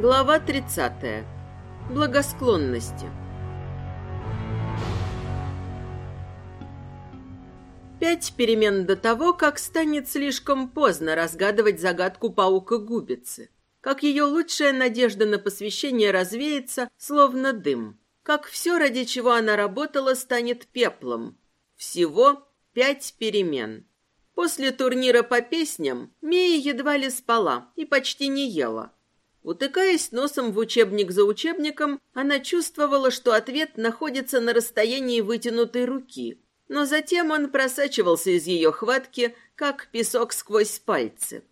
Глава 30. Благосклонности. Пять перемен до того, как станет слишком поздно разгадывать загадку паука-губицы. Как ее лучшая надежда на посвящение развеется, словно дым. Как все, ради чего она работала, станет пеплом. Всего пять перемен. После турнира по песням Мия едва ли спала и почти не ела. Утыкаясь носом в учебник за учебником, она чувствовала, что ответ находится на расстоянии вытянутой руки. Но затем он просачивался из ее хватки, как песок сквозь пальцы.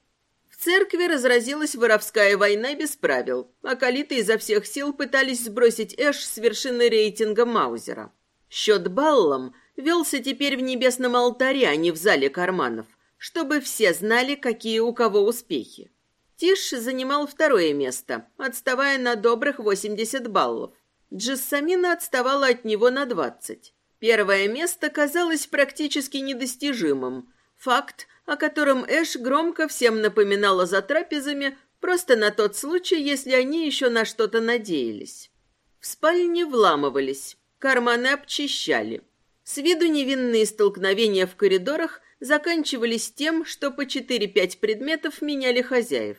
В церкви разразилась воровская война без правил, а калиты изо всех сил пытались сбросить Эш с вершины рейтинга Маузера. Счет баллам велся теперь в небесном алтаре, а не в зале карманов, чтобы все знали, какие у кого успехи. Тиш занимал второе место, отставая на добрых 80 баллов. Джессамина отставала от него на 20. Первое место казалось практически недостижимым. Факт, о котором Эш громко всем напоминала за трапезами, просто на тот случай, если они еще на что-то надеялись. В спальне вламывались, карманы обчищали. С виду невинные столкновения в коридорах заканчивались тем, что по 4-5 предметов меняли хозяев.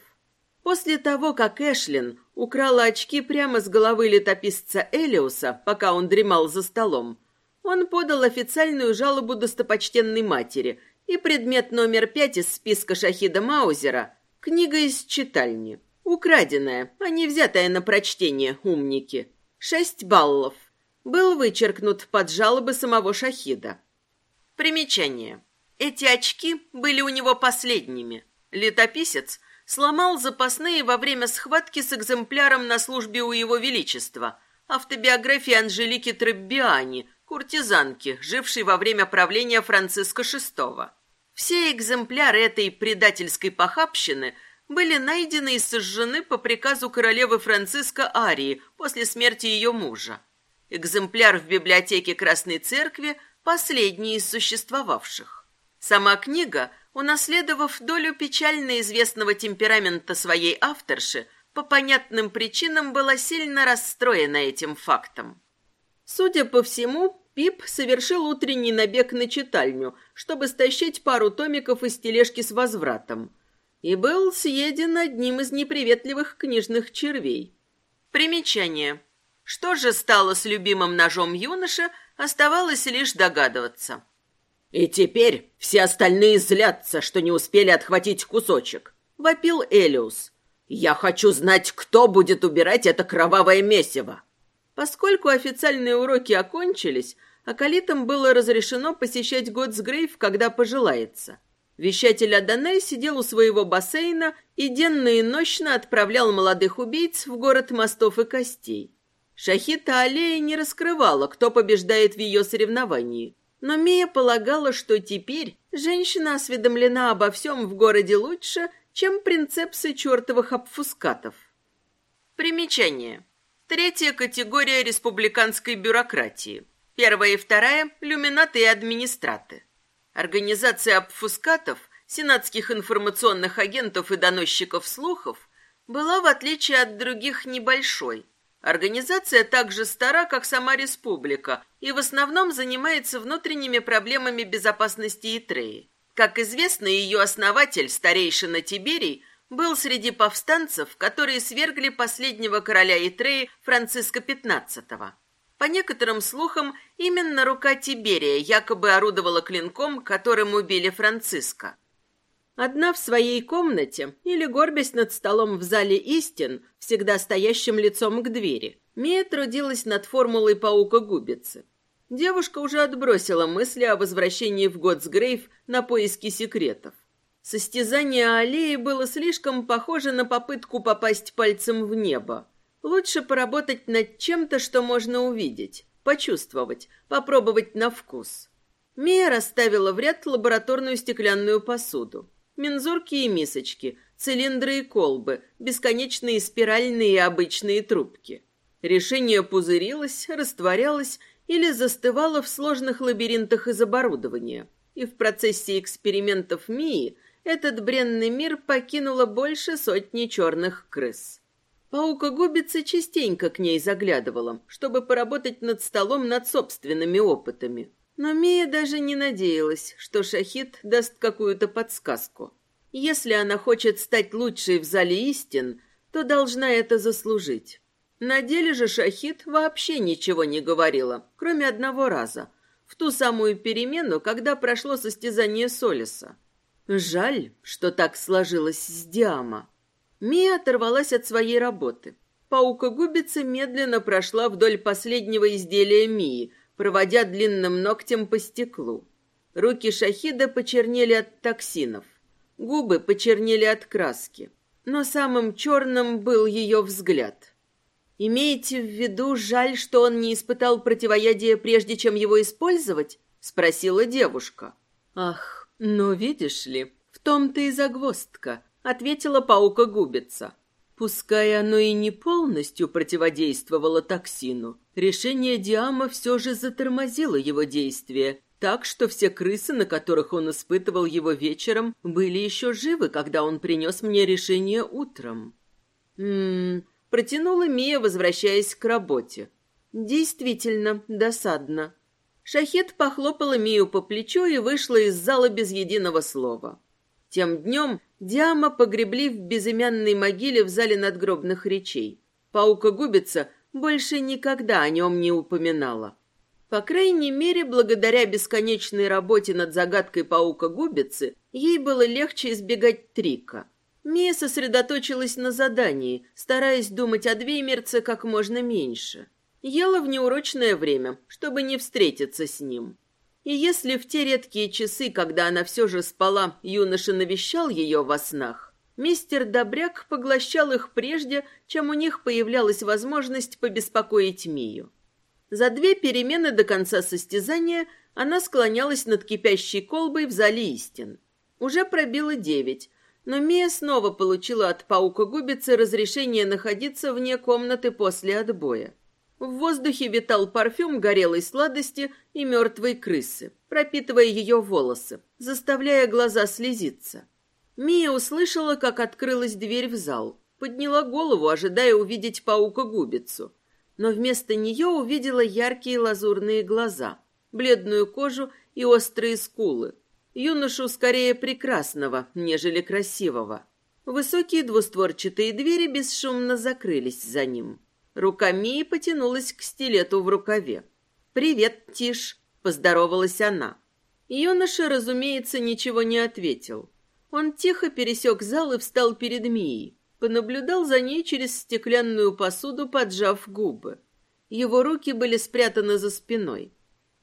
После того, как Эшлин украла очки прямо с головы летописца Элиуса, пока он дремал за столом, он подал официальную жалобу достопочтенной матери, и предмет номер пять из списка Шахида Маузера – книга из читальни. Украденная, а не взятая на прочтение, умники. Шесть баллов. Был вычеркнут под жалобы самого Шахида. Примечание. Эти очки были у него последними. Летописец – сломал запасные во время схватки с экземпляром на службе у его величества, автобиографии Анжелики Треббиани, куртизанки, жившей во время правления Франциска VI. Все экземпляры этой предательской похабщины были найдены и сожжены по приказу королевы Франциска Арии после смерти ее мужа. Экземпляр в библиотеке Красной Церкви – последний из существовавших. Сама книга – унаследовав долю печально известного темперамента своей авторши, по понятным причинам была сильно расстроена этим фактом. Судя по всему, Пип совершил утренний набег на читальню, чтобы стащить пару томиков из тележки с возвратом, и был съеден одним из неприветливых книжных червей. Примечание. Что же стало с любимым ножом юноши, оставалось лишь догадываться. «И теперь все остальные злятся, что не успели отхватить кусочек», — вопил Элиус. «Я хочу знать, кто будет убирать это кровавое месиво». Поскольку официальные уроки окончились, акалитам было разрешено посещать Готсгрейв, когда пожелается. Вещатель Адонай сидел у своего бассейна и денно и нощно отправлял молодых убийц в город мостов и костей. Шахита Аллея не раскрывала, кто побеждает в ее соревновании. Но Мия полагала, что теперь женщина осведомлена обо всем в городе лучше, чем принцепсы чертовых обфускатов. Примечание. Третья категория республиканской бюрократии. Первая и вторая – люминаты и администраты. Организация обфускатов, сенатских информационных агентов и доносчиков слухов, была, в отличие от других, небольшой – Организация так же стара, как сама республика, и в основном занимается внутренними проблемами безопасности Итреи. Как известно, ее основатель, старейшина Тиберий, был среди повстанцев, которые свергли последнего короля Итреи Франциска XV. По некоторым слухам, именно рука Тиберия якобы орудовала клинком, которым убили Франциска. Одна в своей комнате или горбясь над столом в зале истин, всегда стоящим лицом к двери, Мия трудилась над формулой паука-губицы. Девушка уже отбросила мысли о возвращении в Готсгрейв на поиски секретов. Состязание аллеи было слишком похоже на попытку попасть пальцем в небо. Лучше поработать над чем-то, что можно увидеть, почувствовать, попробовать на вкус. Мия расставила в ряд лабораторную стеклянную посуду. Мензурки и мисочки, цилиндры и колбы, бесконечные спиральные и обычные трубки. Решение пузырилось, растворялось или застывало в сложных лабиринтах из оборудования. И в процессе экспериментов Мии этот бренный мир покинуло больше сотни черных крыс. Паука-губица частенько к ней заглядывала, чтобы поработать над столом над собственными опытами. Но Мия даже не надеялась, что Шахид даст какую-то подсказку. Если она хочет стать лучшей в зале истин, то должна это заслужить. На деле же Шахид вообще ничего не говорила, кроме одного раза, в ту самую перемену, когда прошло состязание Солиса. Жаль, что так сложилось с Диама. Мия оторвалась от своей работы. Паука-губица медленно прошла вдоль последнего изделия Мии, проводя длинным ногтем по стеклу. Руки Шахида почернели от токсинов. Губы почернели от краски. Но самым черным был ее взгляд. «Имеете в виду, жаль, что он не испытал противоядия, прежде чем его использовать?» — спросила девушка. «Ах, ну видишь ли, в том-то и загвоздка», — ответила паука-губица. Пускай оно и не полностью противодействовало токсину, решение Диама все же затормозило его действие, так что все крысы, на которых он испытывал его вечером, были еще живы, когда он принес мне решение утром. Ммм, Протянула Мия, возвращаясь к работе. Действительно, досадно. Шахет похлопала Мию по плечу и вышла из зала без единого слова. Тем днем Диама погребли в безымянной могиле в зале надгробных речей. Паука-губица больше никогда о нем не упоминала. По крайней мере, благодаря бесконечной работе над загадкой паука-губицы, ей было легче избегать трика – Мия сосредоточилась на задании, стараясь думать о Двеймерце как можно меньше. Ела в неурочное время, чтобы не встретиться с ним. И если в те редкие часы, когда она все же спала, юноша навещал ее во снах, мистер Добряк поглощал их прежде, чем у них появлялась возможность побеспокоить Мию. За две перемены до конца состязания она склонялась над кипящей колбой в зале истин. Уже пробило девять, но Мия снова получила от паука-губицы разрешение находиться вне комнаты после отбоя. В воздухе витал парфюм горелой сладости и мертвой крысы, пропитывая ее волосы, заставляя глаза слезиться. Мия услышала, как открылась дверь в зал, подняла голову, ожидая увидеть паука-губицу, но вместо нее увидела яркие лазурные глаза, бледную кожу и острые скулы, юношу скорее прекрасного, нежели красивого. Высокие двустворчатые двери бесшумно закрылись за ним. Рука Мии потянулась к стилету в рукаве. «Привет, Тиш!» — поздоровалась она. Юноша, разумеется, ничего не ответил. Он тихо пересек зал и встал перед Мией. Понаблюдал за ней через стеклянную посуду, поджав губы. Его руки были спрятаны за спиной.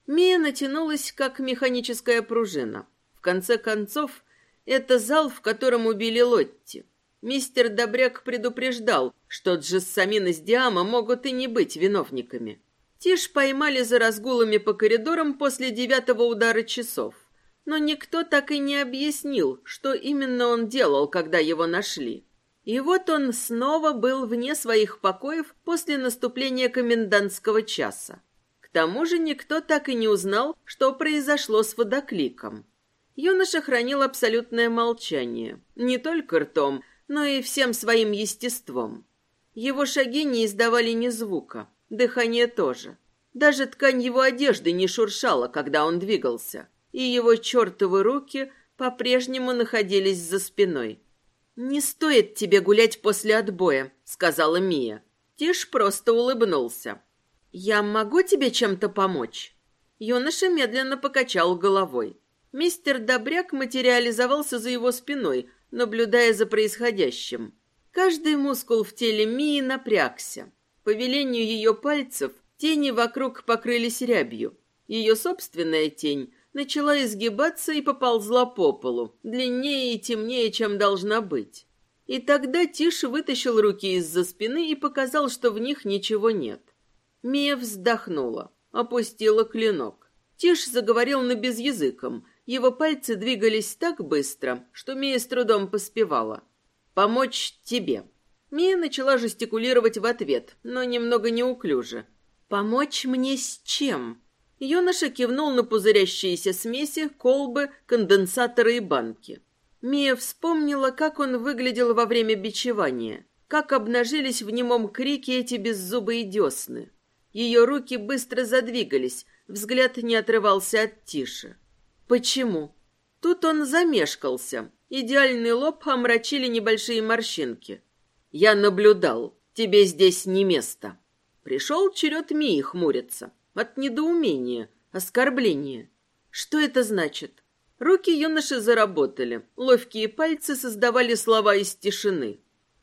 Мия натянулась, как механическая пружина конце концов, это зал, в котором убили Лотти. Мистер Добряк предупреждал, что Джессамин и Диама могут и не быть виновниками. Тиш поймали за разгулами по коридорам после девятого удара часов. Но никто так и не объяснил, что именно он делал, когда его нашли. И вот он снова был вне своих покоев после наступления комендантского часа. К тому же никто так и не узнал, что произошло с водокликом. Юноша хранил абсолютное молчание, не только ртом, но и всем своим естеством. Его шаги не издавали ни звука, дыхание тоже. Даже ткань его одежды не шуршала, когда он двигался, и его чертовы руки по-прежнему находились за спиной. «Не стоит тебе гулять после отбоя», — сказала Мия. Тиш просто улыбнулся. «Я могу тебе чем-то помочь?» Юноша медленно покачал головой. Мистер Добряк материализовался за его спиной, наблюдая за происходящим. Каждый мускул в теле Мии напрягся. По велению ее пальцев тени вокруг покрылись рябью. Ее собственная тень начала изгибаться и поползла по полу, длиннее и темнее, чем должна быть. И тогда Тиш вытащил руки из-за спины и показал, что в них ничего нет. Мия вздохнула, опустила клинок. Тиш заговорил на безязыком, его пальцы двигались так быстро, что Мия с трудом поспевала. «Помочь тебе». Мия начала жестикулировать в ответ, но немного неуклюже. «Помочь мне с чем?» Юноша кивнул на пузырящиеся смеси, колбы, конденсаторы и банки. Мия вспомнила, как он выглядел во время бичевания, как обнажились в немом крике эти беззубые десны. Ее руки быстро задвигались, взгляд не отрывался от Тиши. Почему? Тут он замешкался. Идеальный лоб омрачили небольшие морщинки. Я наблюдал. Тебе здесь не место. Пришел черед Мии хмуриться. От недоумения, оскорбления. Что это значит? Руки юноши заработали. Ловкие пальцы создавали слова из тишины.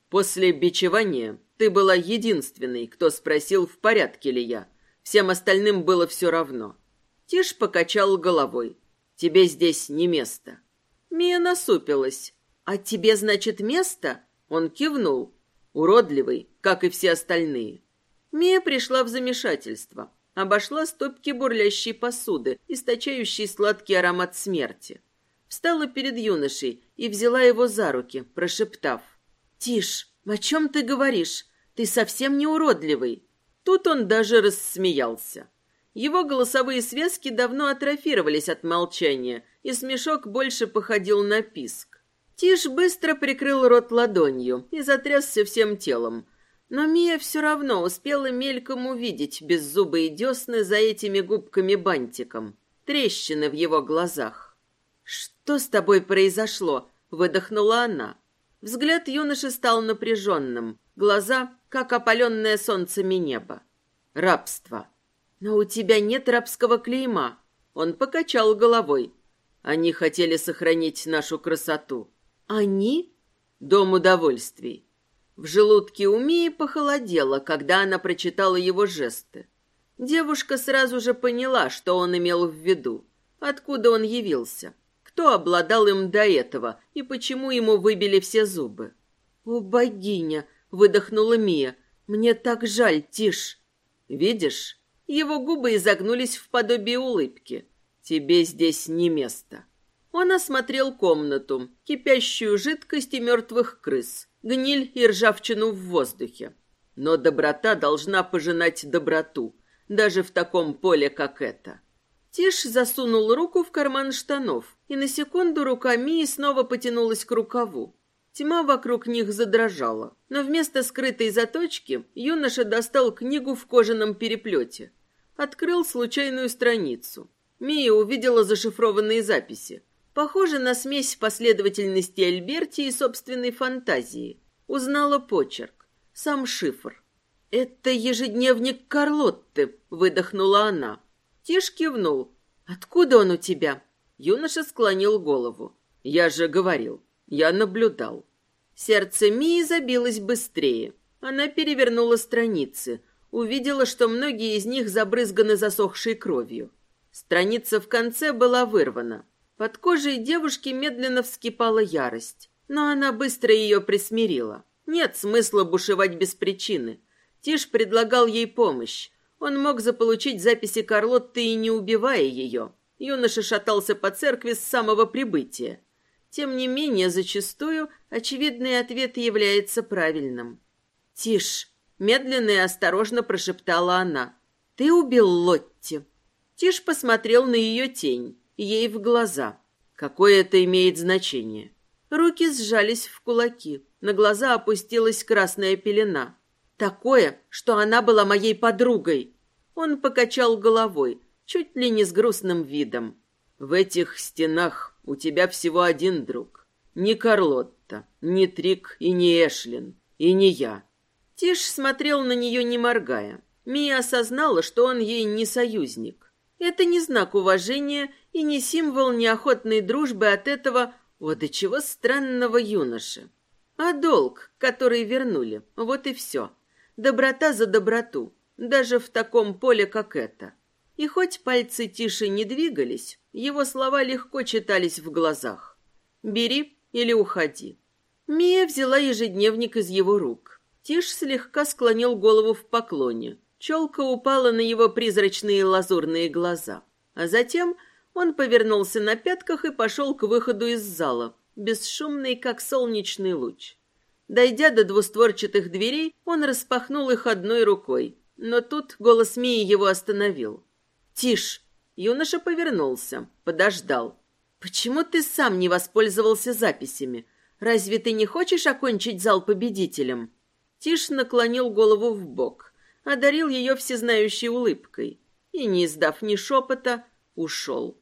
После бичевания ты была единственной, кто спросил, в порядке ли я. Всем остальным было все равно. Тиш покачал головой. Тебе здесь не место. Мия насупилась. А тебе, значит, место? Он кивнул. Уродливый, как и все остальные. Мия пришла в замешательство. Обошла стопки бурлящей посуды, источающей сладкий аромат смерти. Встала перед юношей и взяла его за руки, прошептав. «Тише, о чем ты говоришь? Ты совсем не уродливый». Тут он даже рассмеялся. Его голосовые связки давно атрофировались от молчания, и смешок больше походил на писк. Тиш быстро прикрыл рот ладонью и затрясся всем телом, но Мия все равно успела мельком увидеть беззубые десны за этими губками-бантиком, трещины в его глазах. «Что с тобой произошло?» — выдохнула она. Взгляд юноши стал напряженным, глаза, как опаленное солнцами небо. «Рабство». «Но у тебя нет рабского клейма». Он покачал головой. «Они хотели сохранить нашу красоту». «Они?» «Дом удовольствий. В желудке у Мии похолодело, когда она прочитала его жесты. Девушка сразу же поняла, что он имел в виду, откуда он явился, кто обладал им до этого и почему ему выбили все зубы. «О, богиня!» — выдохнула Мия. «Мне так жаль, Тиш!» «Видишь?» Его губы изогнулись в подобие улыбки. «Тебе здесь не место». Он осмотрел комнату, кипящую жидкость и мертвых крыс, гниль и ржавчину в воздухе. Но доброта должна пожинать доброту, даже в таком поле, как это. Тиш засунул руку в карман штанов, и на секунду рука Мии снова потянулась к рукаву. Тьма вокруг них задрожала, но вместо скрытой заточки юноша достал книгу в кожаном переплете. Открыл случайную страницу. Мия увидела зашифрованные записи. Похоже на смесь последовательности Альберти и собственной фантазии. Узнала почерк. Сам шифр. «Это ежедневник Карлотты», — выдохнула она. Тиш кивнул. «Откуда он у тебя?» Юноша склонил голову. «Я же говорил. Я наблюдал». Сердце Мии забилось быстрее. Она перевернула страницы. Увидела, что многие из них забрызганы засохшей кровью. Страница в конце была вырвана. Под кожей девушки медленно вскипала ярость, но она быстро ее присмирила. Нет смысла бушевать без причины. Тиш предлагал ей помощь. Он мог заполучить записи Карлотты и не убивая ее. Юноша шатался по церкви с самого прибытия. Тем не менее, зачастую очевидный ответ является правильным. «Тиш!» — медленно и осторожно прошептала она. «Ты убил Лотти!» Тиш посмотрел на ее тень ей в глаза. Какое это имеет значение? Руки сжались в кулаки. На глаза опустилась красная пелена. Такое, что она была моей подругой. Он покачал головой, чуть ли не с грустным видом. В этих стенах у тебя всего один друг. Ни Карлотта, ни Трик и ни Эшлин, и не я. Тиш смотрел на нее, не моргая. Мия осознала, что он ей не союзник. Это не знак уважения и не символ неохотной дружбы от этого, о, до чего странного юноши. А долг, который вернули, вот и все. Доброта за доброту, даже в таком поле, как это. И хоть пальцы тише не двигались, его слова легко читались в глазах. «Бери или уходи». Мия взяла ежедневник из его рук. Тиш слегка склонил голову в поклоне. Челка упала на его призрачные лазурные глаза. А затем он повернулся на пятках и пошел к выходу из зала, бесшумный, как солнечный луч. Дойдя до двустворчатых дверей, он распахнул их одной рукой, но тут голос Мии его остановил. «Тише!» Юноша повернулся, подождал. «Почему ты сам не воспользовался записями? Разве ты не хочешь окончить зал победителем?» Тиш наклонил голову в бок, одарил ее всезнающей улыбкой и, не издав ни шепота, ушел.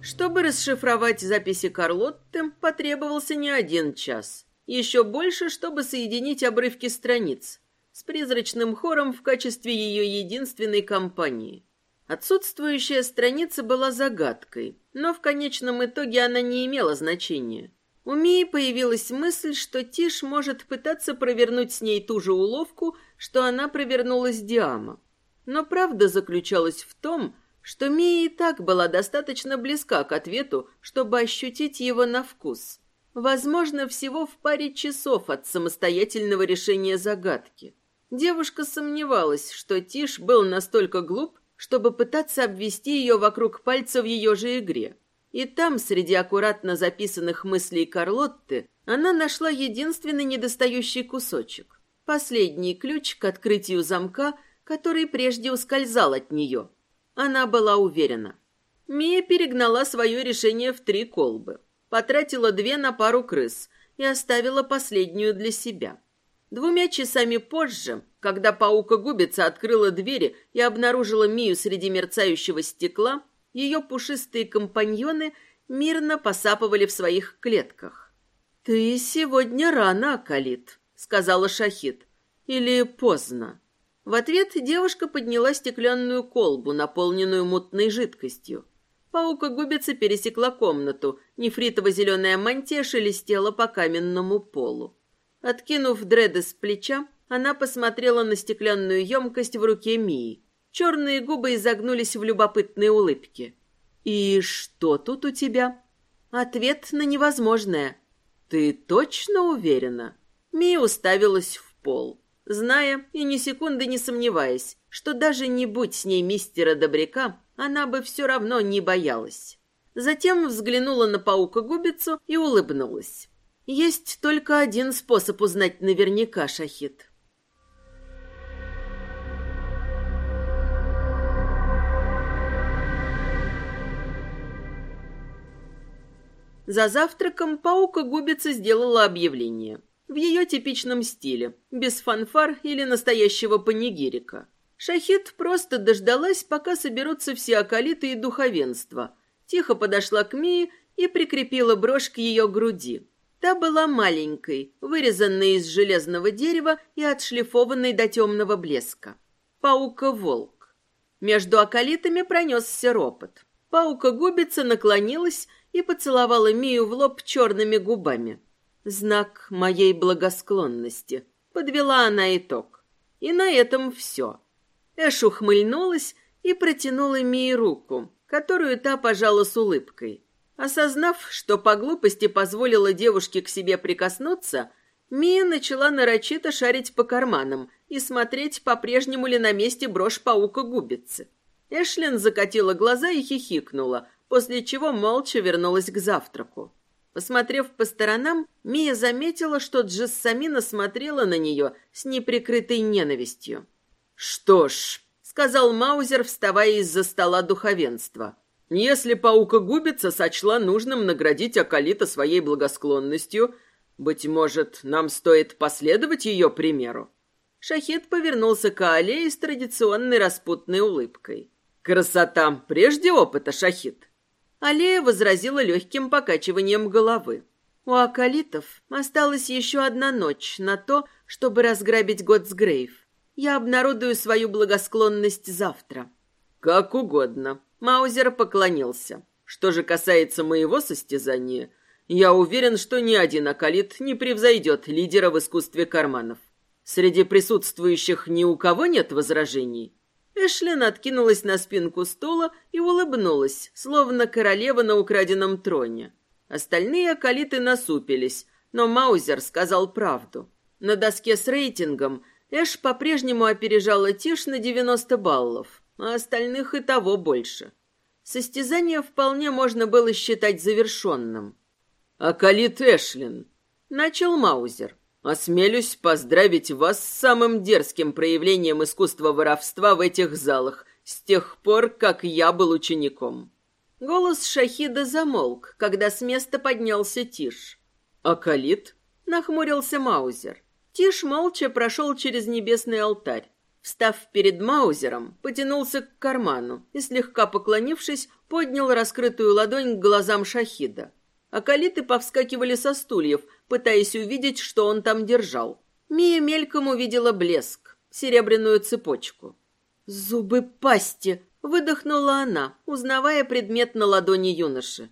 Чтобы расшифровать записи Карлотты, потребовался не один час. Еще больше, чтобы соединить обрывки страниц с призрачным хором в качестве ее единственной компании. Отсутствующая страница была загадкой, но в конечном итоге она не имела значения. У Мии появилась мысль, что Тиш может пытаться провернуть с ней ту же уловку, что она провернула с Диама. Но правда заключалась в том, что Мия и так была достаточно близка к ответу, чтобы ощутить его на вкус. Возможно, всего в паре часов от самостоятельного решения загадки. Девушка сомневалась, что Тиш был настолько глуп, чтобы пытаться обвести ее вокруг пальца в ее же игре. И там, среди аккуратно записанных мыслей Карлотты, она нашла единственный недостающий кусочек. Последний ключ к открытию замка, который прежде ускользал от нее – она была уверена. Мия перегнала свое решение в три колбы. Потратила две на пару крыс и оставила последнюю для себя. Двумя часами позже, когда паука-губица открыла двери и обнаружила Мию среди мерцающего стекла, ее пушистые компаньоны мирно посапывали в своих клетках. «Ты сегодня рано, Акалит», — сказала Шахид. «Или поздно». В ответ девушка подняла стеклянную колбу, наполненную мутной жидкостью. Паука-губица пересекла комнату. Нефритово-зеленая мантия шелестела по каменному полу. Откинув дреды с плеча, она посмотрела на стеклянную емкость в руке Мии. Черные губы изогнулись в любопытной улыбке. «И что тут у тебя?» Ответ на невозможное. «Ты точно уверена?» Мия уставилась в пол зная и ни секунды не сомневаясь, что даже не будь с ней мистера Добряка, она бы все равно не боялась. Затем взглянула на паука-губицу и улыбнулась. Есть только один способ узнать наверняка, Шахид. За завтраком паука-губица сделала объявление – в ее типичном стиле, без фанфар или настоящего панигирика. Шахид просто дождалась, пока соберутся все околиты и духовенство. Тихо подошла к Мии и прикрепила брошь к ее груди. Та была маленькой, вырезанной из железного дерева и отшлифованной до темного блеска. Паука-волк. Между околитами пронесся ропот. Паука-губица наклонилась и поцеловала Мию в лоб черными губами. Знак моей благосклонности. Подвела она итог. И на этом все. Эш ухмыльнулась и протянула Мии руку, которую та пожала с улыбкой. Осознав, что по глупости позволила девушке к себе прикоснуться, Мия начала нарочито шарить по карманам и смотреть, по-прежнему ли на месте брошь паука-губицы. Эшлин закатила глаза и хихикнула, после чего молча вернулась к завтраку. Посмотрев по сторонам, Мия заметила, что Джессамина смотрела на нее с неприкрытой ненавистью. «Что ж», — сказал Маузер, вставая из-за стола духовенства, «если паука-губица сочла нужным наградить Акалита своей благосклонностью, быть может, нам стоит последовать ее примеру?» Шахид повернулся к Аллее с традиционной распутной улыбкой. «Красота прежде опыта, Шахид!» Аллея возразила легким покачиванием головы. У Акалитов осталась еще одна ночь на то, чтобы разграбить Готсгрейв. Я обнародую свою благосклонность завтра. Как угодно. Маузер поклонился. Что же касается моего состязания, я уверен, что ни один Акалит не превзойдет лидера в искусстве карманов. Среди присутствующих ни у кого нет возражений. Эшлин откинулась на спинку стула и улыбнулась, словно королева на украденном троне. Остальные околиты насупились, но Маузер сказал правду. На доске с рейтингом Эш по-прежнему опережала Тиш на 90 баллов, а остальных и того больше. Состязание вполне можно было считать завершенным. «Акалит Эшлин», — начал Маузер. Осмелюсь поздравить вас с самым дерзким проявлением искусства воровства в этих залах с тех пор, как я был учеником. Голос Шахида замолк, когда с места поднялся Тиш. «Акалит?» — нахмурился Маузер. Тиш молча прошел через небесный алтарь. Встав перед Маузером, потянулся к карману и, слегка поклонившись, поднял раскрытую ладонь к глазам Шахида. Акалиты повскакивали со стульев, пытаясь увидеть, что он там держал. Мия мельком увидела блеск, серебряную цепочку. «Зубы пасти!» Выдохнула она, узнавая предмет на ладони юноши.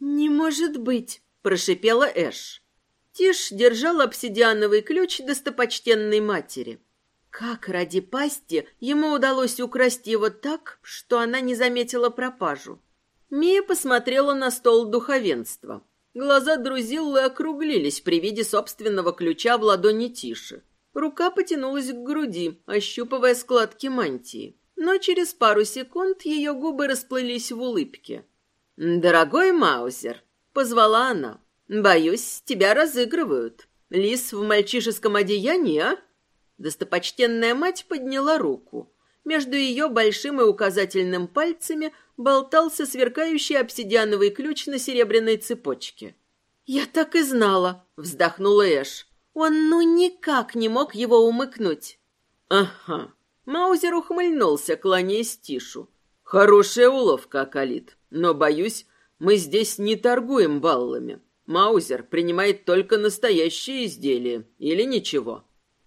«Не может быть!» – прошипела Эш. Тиш держал обсидиановый ключ достопочтенной матери. Как ради пасти ему удалось украсть его так, что она не заметила пропажу? Мия посмотрела на стол духовенства. Глаза Друзиллы округлились при виде собственного ключа в ладони Тиши. Рука потянулась к груди, ощупывая складки мантии но через пару секунд ее губы расплылись в улыбке. «Дорогой Маузер», — позвала она, — «боюсь, тебя разыгрывают. Лис в мальчишеском одеянии, а?» Достопочтенная мать подняла руку. Между ее большим и указательным пальцами болтался сверкающий обсидиановый ключ на серебряной цепочке. «Я так и знала», — вздохнула Эш. «Он ну никак не мог его умыкнуть». «Ага, Маузер ухмыльнулся, кланяясь Тишу. «Хорошая уловка, Акалит, но, боюсь, мы здесь не торгуем баллами. Маузер принимает только настоящие изделия или ничего».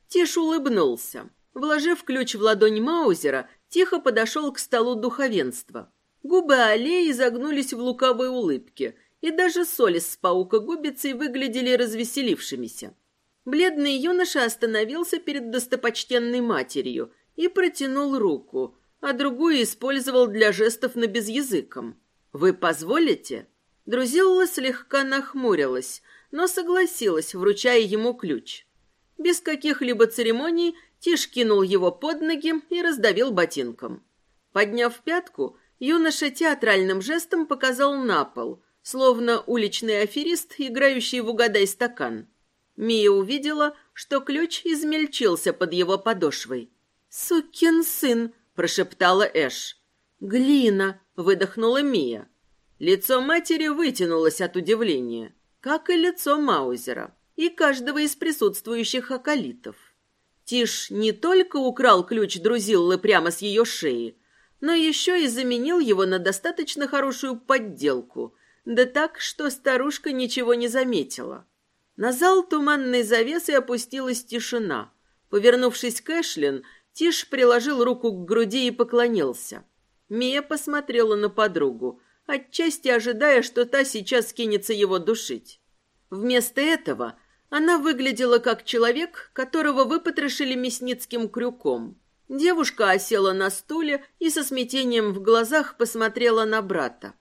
Тиш улыбнулся. Вложив ключ в ладонь Маузера, тихо подошел к столу духовенства. Губы аллеи загнулись в луковой улыбке, и даже Солис с паука-губицей выглядели развеселившимися. Бледный юноша остановился перед достопочтенной матерью – и протянул руку, а другую использовал для жестов на безязыком. «Вы позволите?» Друзилла слегка нахмурилась, но согласилась, вручая ему ключ. Без каких-либо церемоний Тиш кинул его под ноги и раздавил ботинком. Подняв пятку, юноша театральным жестом показал на пол, словно уличный аферист, играющий в угадай стакан. Мия увидела, что ключ измельчился под его подошвой. «Сукин сын!» – прошептала Эш. «Глина!» – выдохнула Мия. Лицо матери вытянулось от удивления, как и лицо Маузера и каждого из присутствующих околитов. Тиш не только украл ключ Друзиллы прямо с ее шеи, но еще и заменил его на достаточно хорошую подделку, да так, что старушка ничего не заметила. На зал туманной завесы опустилась тишина. Повернувшись к Эшлин, Тиш приложил руку к груди и поклонился. Мия посмотрела на подругу, отчасти ожидая, что та сейчас кинется его душить. Вместо этого она выглядела как человек, которого выпотрошили мясницким крюком. Девушка осела на стуле и со смятением в глазах посмотрела на брата.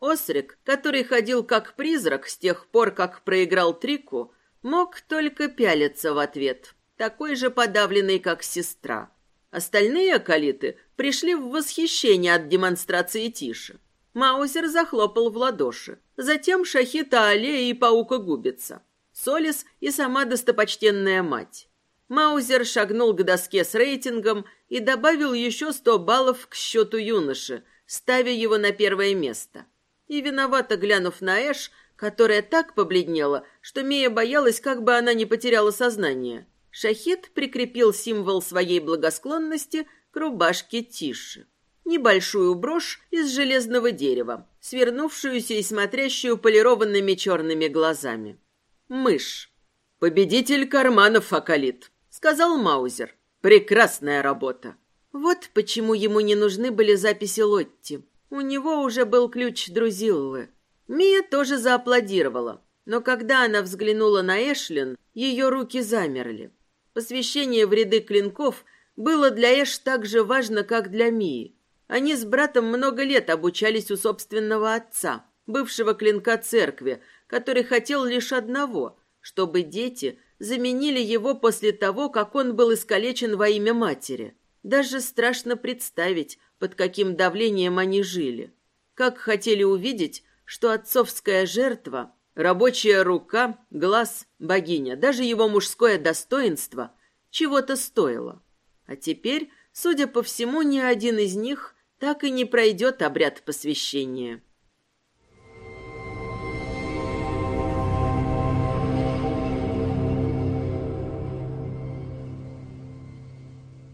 Осрик, который ходил как призрак с тех пор, как проиграл трику, мог только пялиться в ответ, такой же подавленный, как сестра. Остальные акалиты пришли в восхищение от демонстрации Тиши. Маузер захлопал в ладоши. Затем Шахита Аллея и Паука Губица. Солис и сама достопочтенная мать. Маузер шагнул к доске с рейтингом и добавил еще сто баллов к счету юноши, ставя его на первое место. И виновато глянув на Эш, которая так побледнела, что Мия боялась, как бы она не потеряла сознание. Шахид прикрепил символ своей благосклонности к рубашке Тиши. Небольшую брошь из железного дерева, свернувшуюся и смотрящую полированными черными глазами. Мышь. «Победитель карманов, Акалит», — сказал Маузер. «Прекрасная работа». Вот почему ему не нужны были записи Лотти. У него уже был ключ Друзиллы. Мия тоже зааплодировала, но когда она взглянула на Эшлин, ее руки замерли. Посвящение в ряды клинков было для Эш так же важно, как для Мии. Они с братом много лет обучались у собственного отца, бывшего клинка церкви, который хотел лишь одного, чтобы дети заменили его после того, как он был искалечен во имя матери. Даже страшно представить, под каким давлением они жили. Как хотели увидеть, что отцовская жертва Рабочая рука, глаз, богиня, даже его мужское достоинство чего-то стоило. А теперь, судя по всему, ни один из них так и не пройдет обряд посвящения.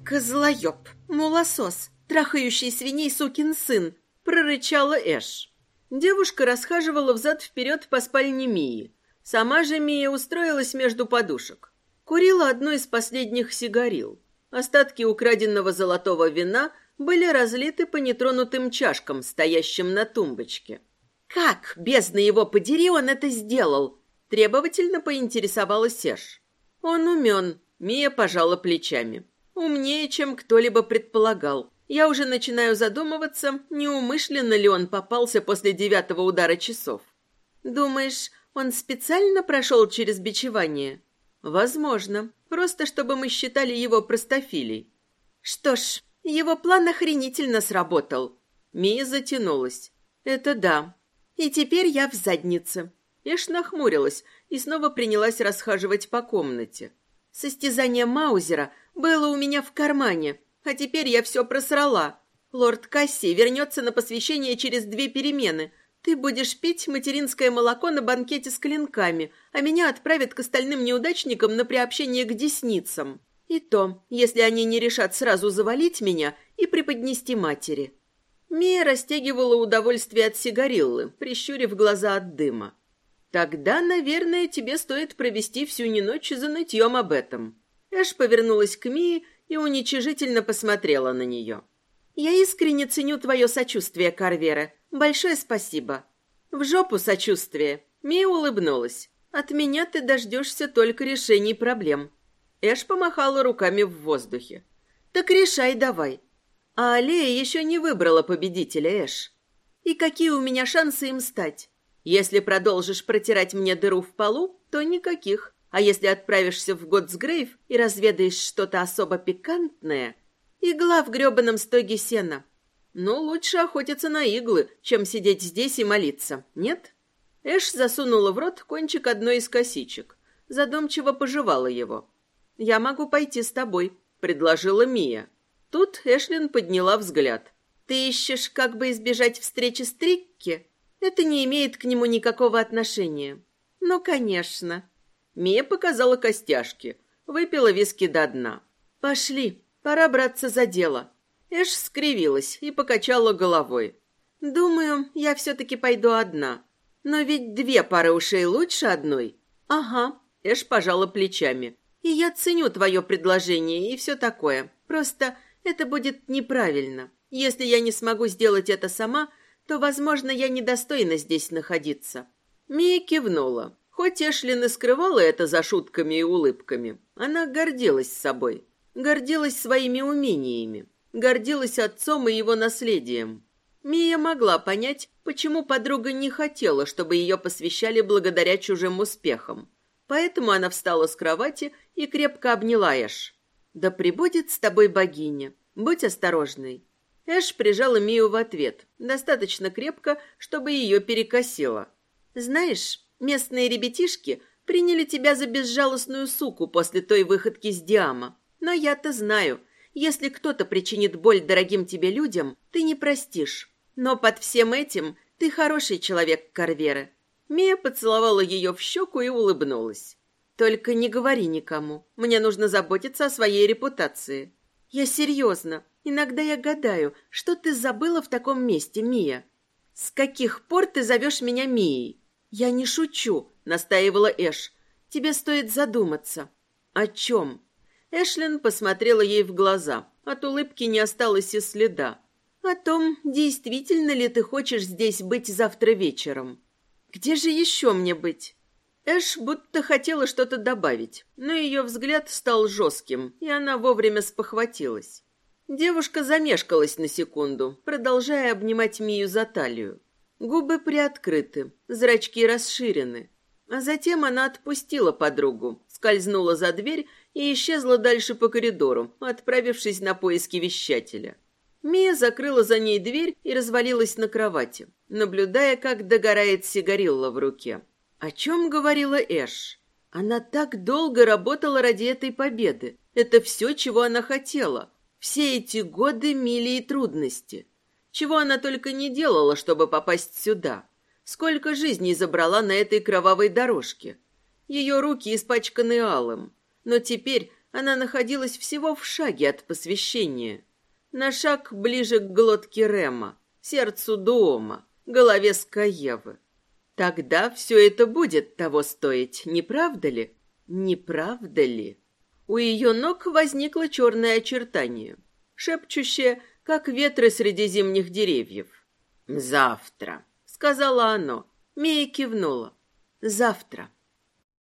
«Козлоеб, мулосос, трахающий свиней сукин сын!» – прорычала Эш. Девушка расхаживала взад-вперед по спальне Мии. Сама же Мия устроилась между подушек. Курила одну из последних сигарил. Остатки украденного золотого вина были разлиты по нетронутым чашкам, стоящим на тумбочке. «Как, бездна его подери, он это сделал?» Требовательно поинтересовалась Эш. «Он умен», — Мия пожала плечами. «Умнее, чем кто-либо предполагал. Я уже начинаю задумываться, неумышленно ли он попался после девятого удара часов. Думаешь, он специально прошел через бичевание?» «Возможно. Просто чтобы мы считали его простофилей». «Что ж, его план охренительно сработал». Мия затянулась. «Это да. И теперь я в заднице. Эш нахмурилась и снова принялась расхаживать по комнате. Состязание Маузера было у меня в кармане, а теперь я все просрала. Лорд Касси вернется на посвящение через две перемены. Ты будешь пить материнское молоко на банкете с клинками, а меня отправят к остальным неудачникам на приобщение к десницам. И то, если они не решат сразу завалить меня и преподнести матери. Мия растягивала удовольствие от сигариллы, прищурив глаза от дыма. «Тогда, наверное, тебе стоит провести всю не ночь за нытьем об этом». Эш повернулась к Мии и уничижительно посмотрела на нее. «Я искренне ценю твое сочувствие, Карвера. Большое спасибо». «В жопу сочувствие». Мия улыбнулась. «От меня ты дождешься только решений проблем». Эш помахала руками в воздухе. «Так решай давай. А Аллея еще не выбрала победителя, Эш. И какие у меня шансы им стать? Если продолжишь протирать мне дыру в полу, то никаких. А если отправишься в Готсгрейв и разведаешь что-то особо пикантное, игла в грёбаном стоге сена. Ну, лучше охотиться на иглы, чем сидеть здесь и молиться, нет? Эш засунула в рот кончик одной из косичек. Задумчиво пожевала его. «Я могу пойти с тобой», — предложила Мия. Тут Эшлин подняла взгляд. «Ты ищешь, как бы избежать встречи с Трикки? Это не имеет к нему никакого отношения». «Ну, конечно». Мия показала костяшки, выпила виски до дна. «Пошли, пора браться за дело». Эш скривилась и покачала головой. «Думаю, я все-таки пойду одна. Но ведь две пары ушей лучше одной». «Ага», — Эш пожала плечами. «И я ценю твое предложение и все такое. Просто это будет неправильно. Если я не смогу сделать это сама, то, возможно, я недостойна здесь находиться». Мия кивнула. Хоть Эшлин и скрывала это за шутками и улыбками, она гордилась собой, гордилась своими умениями, гордилась отцом и его наследием. Мия могла понять, почему подруга не хотела, чтобы ее посвящали благодаря чужим успехам. Поэтому она встала с кровати и крепко обняла Эш. «Да пребудет с тобой богиня. Будь осторожной». Эш прижала Мию в ответ, достаточно крепко, чтобы ее перекосило. «Знаешь, местные ребятишки приняли тебя за безжалостную суку после той выходки с Диама. Но я-то знаю, если кто-то причинит боль дорогим тебе людям, ты не простишь. Но под всем этим ты хороший человек, Карвера». Мия поцеловала ее в щеку и улыбнулась. Только не говори никому. Мне нужно заботиться о своей репутации. Я серьезно. Иногда я гадаю, что ты забыла в таком месте, Мия. С каких пор ты зовешь меня Мией? Я не шучу, настаивала Эш. Тебе стоит задуматься. О чем? Эшлин посмотрела ей в глаза. От улыбки не осталось и следа. О том, действительно ли ты хочешь здесь быть завтра вечером. Где же еще мне быть? Эш будто хотела что-то добавить, но ее взгляд стал жестким, и она вовремя спохватилась. Девушка замешкалась на секунду, продолжая обнимать Мию за талию. Губы приоткрыты, зрачки расширены. А затем она отпустила подругу, скользнула за дверь и исчезла дальше по коридору, отправившись на поиски вещателя. Мия закрыла за ней дверь и развалилась на кровати, наблюдая, как догорает сигарилла в руке. О чем говорила Эш? Она так долго работала ради этой победы. Это все, чего она хотела. Все эти годы мили и трудности. Чего она только не делала, чтобы попасть сюда. Сколько жизней забрала на этой кровавой дорожке. Ее руки испачканы алым. Но теперь Она находилась всего в шаге от посвящения. На шаг ближе к глотке Рема, сердцу дома, голове Скаевы. Тогда все это будет того стоить, не правда ли? Не правда ли? У ее ног возникло черное очертание, шепчущее, как ветры среди зимних деревьев. «Завтра», — сказала оно. Мия кивнула. «Завтра».